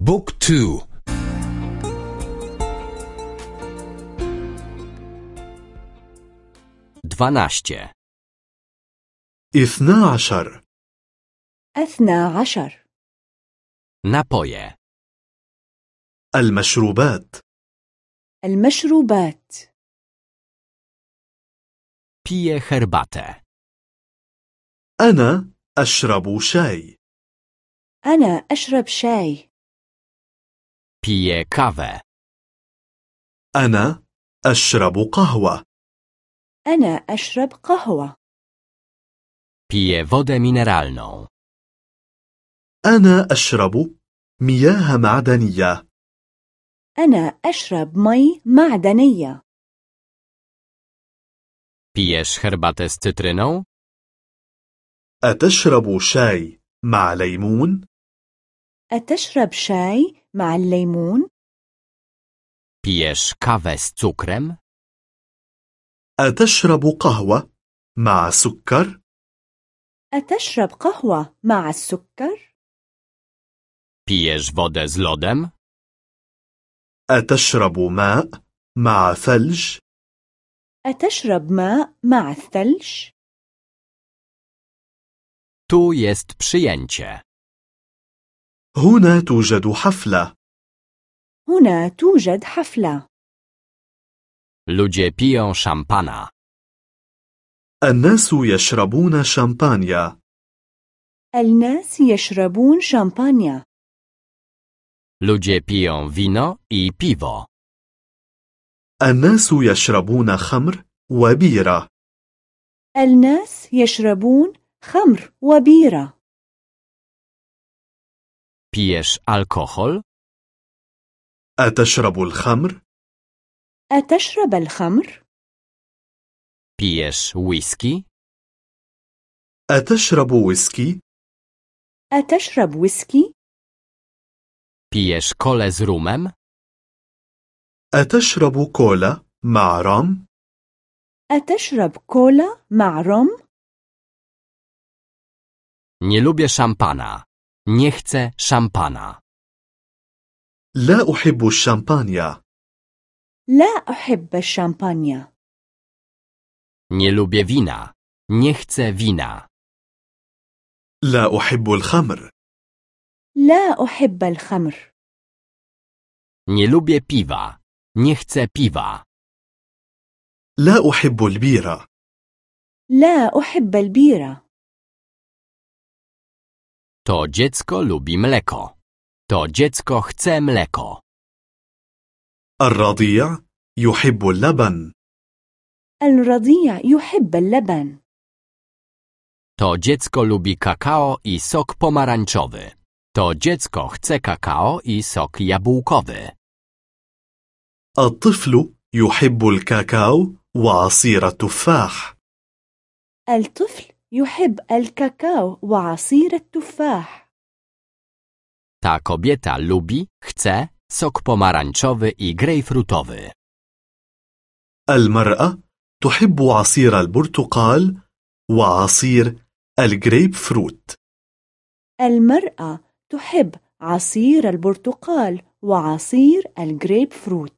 بوك تو dwanaście, اثنا عشر أثنى عشر napoje, المشروبات المشروبات piję herbatę, أنا أشرب شاي أنا أشرب شاي piję kawę, أنا أشرب قهوة. أنا أشرب قهوة. Piję wodę mineralną, أنا أشرب مياه معدنية. أنا أشرب مي معدنية. Pijesz herbatę z cytryną, أتشرب شاي مع ليمون؟ أتشرب شاي مع الليمون؟ pijesz kawę z cukrem, أتشرب قهوة مع سكر؟ أتشرب قهوة مع السكر؟ pijesz wodę z lodem, أتشرب ماء مع ثلج؟ أتشرب ماء مع الثلج؟ tu jest przyjęcie, هنا توجد حفلة. هنا توجد حفلة. Ludzie piją szampana, الناس يشربون شامبانيا. الناس يشربون شامبانيا. Ludzie piją wino i piwo, الناس يشربون خمر وبيرة. الناس يشربون خمر وبيرة. Pijesz alkohol, أتشرب الخمر؟ أتشرب الخمر؟ pijesz whisky, أتشرب ويسكي؟ أتشرب ويسكي؟ pijesz kole z rumem, أتشرب كولا مع رام؟ أتشرب كولا مع روم؟ nie lubię szampana, nie chcę szampana. لا أحب الشامبانيا لا أحب الشامبانيا Nie lubię wina. Nie chcę wina. لا أحب الخمر لا أحب الخمر Nie lubię piwa. Nie chcę piwa. لا أحب البيرة لا أحب البيرة To dziecko lubi mleko. To dziecko chce mleko. الرضيع يحب اللبن الرضيع يحب اللبن To dziecko lubi kakao i sok pomarańczowy. To dziecko chce kakao i sok jabłkowy. الطفل يحب الكاكاو وعصير التفاح الطفل يحب الكاكاو وعصير التفاح. Ta kobieta lubi, chce sok pomarańczowy i grejpfrutowy. المرأة تحب عصير البرتقال وعصير الجريب فروت المرأة تحب عصير البرتقال وعصير الجريب فروت